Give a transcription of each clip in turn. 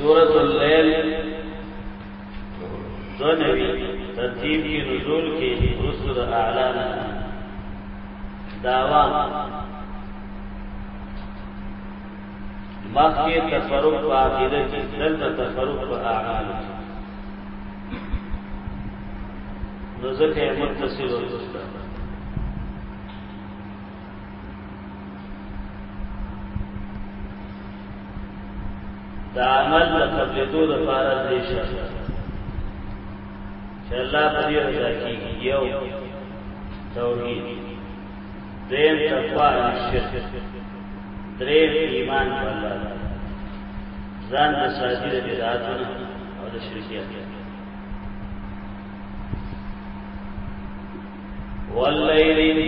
سورة اللیل دو نوی ترتیب کی نزول کی رسو دا اعلان دعوان مخی تفرق پا عقیدہ کی دلتا تفرق پا اعمال کی نو ځکه متصل ورسره دا عمل د قبلتو د پاره دې شه چې الله په دې رضا کیږي یو توحید دیم تقوا شرک دریم ایمان په الله ځان د ساجد بدعاتونو او د شرکیاتونو واللیل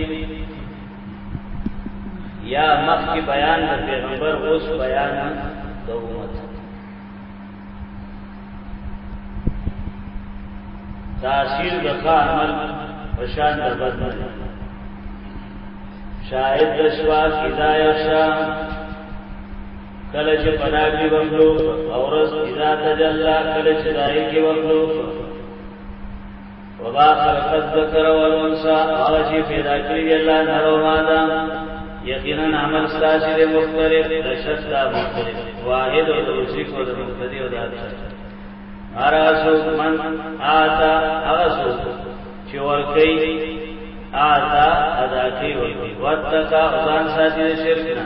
یا مخکی بیان د پیغمبر اوس بیان د امت تاثیر د عمل پشان د بدن شاهد د شوا اذا یشا کله چې پناګي وکړو اورس اذا تجلا کله چې دای کې وکړو وما خلق الذکر والانثى هغه چې پیدا کړی دی الله نر او ماده یقینا عمل ستاسو دی مختلف د شتا مختلف واحد او د اوسې کو د مختلف او د اراسو من آتا اراسو چې ورکی آتا ادا کوي ورکی وتکا ځان ساتي شرک نه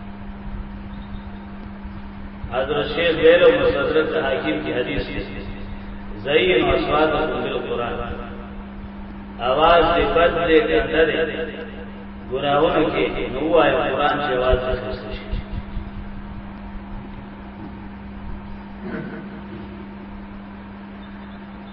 حضرت شیخ ویلو مستدرک د حاکم کی حدیث زین اصوات بالقران اواز دې بد دې ګنده دې ګناهونو کې نو وای قران چې اواز دې خسته شي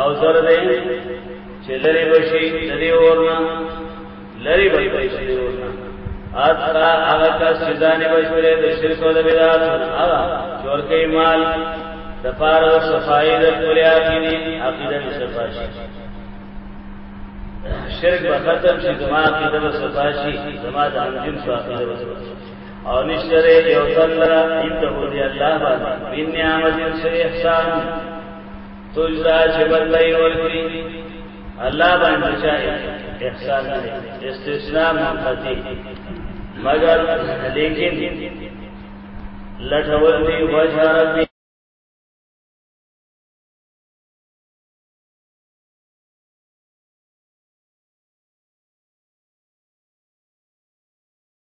او زر دې چې لري بشي د دې ورنا لري بشي د دې ورنا اتا هغه کا سزانه بشره د شرک او د بدعت هغه چور کې مال د پار او صفای د کولې عقیده عقیده صفاشي شرک به ختم شي زما عقیده صفاشي زما د انجن صفاشي او نشتر یو تل لرا انته دی الله باندې بین نعمت سے احسان تجزا چې بدلای ورکړي الله باندې چای احسان دی استثناء منقطع مگر لیکن لټول دی وجه ربی